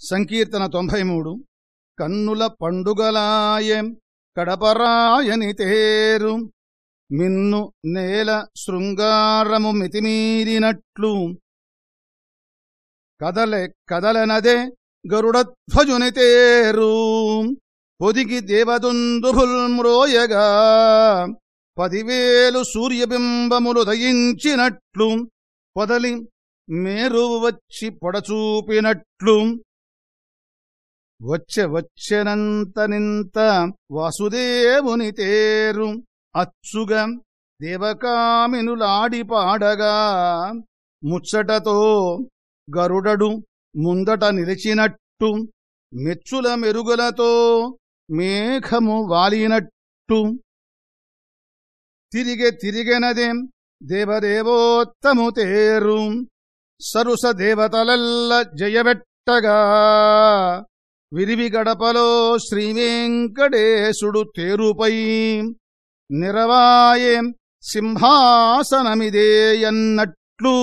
సంకీర్తన తొంభై మూడు కన్నుల పండుగలాయెం కడపరాయని తేరు. మిన్ను నేల శృంగారము మితిమీరినట్లు. కదలె కదలనదే గరుడధ్వజుని తేరు. పొదిగి దేవదుందుభుల్మ్రోయగా పదివేలు సూర్యబింబములు దయించినట్లు. పొదలి మేరు వచ్చి పొడచూపినట్లు. వచ్చె వచ్చెనంత నింత వాసుదేవుని తేరు. అచ్చుగ దేవకామినులాడి పాడగా ముచ్చటతో గరుడడు ముందట నిలిచినట్టు. మెచ్చుల మెరుగులతో మేఘము వాలినట్టు. తిరిగే తిరిగెనదేం దేవదేవోత్తము తేరు. సరుస దేవతలల్ల జయబెట్టగా విరివి గడపలో శ్రీవేంకటేశుడు తేరుపై సింహాసనమిదే సింహాసనమిదేయన్నట్లు.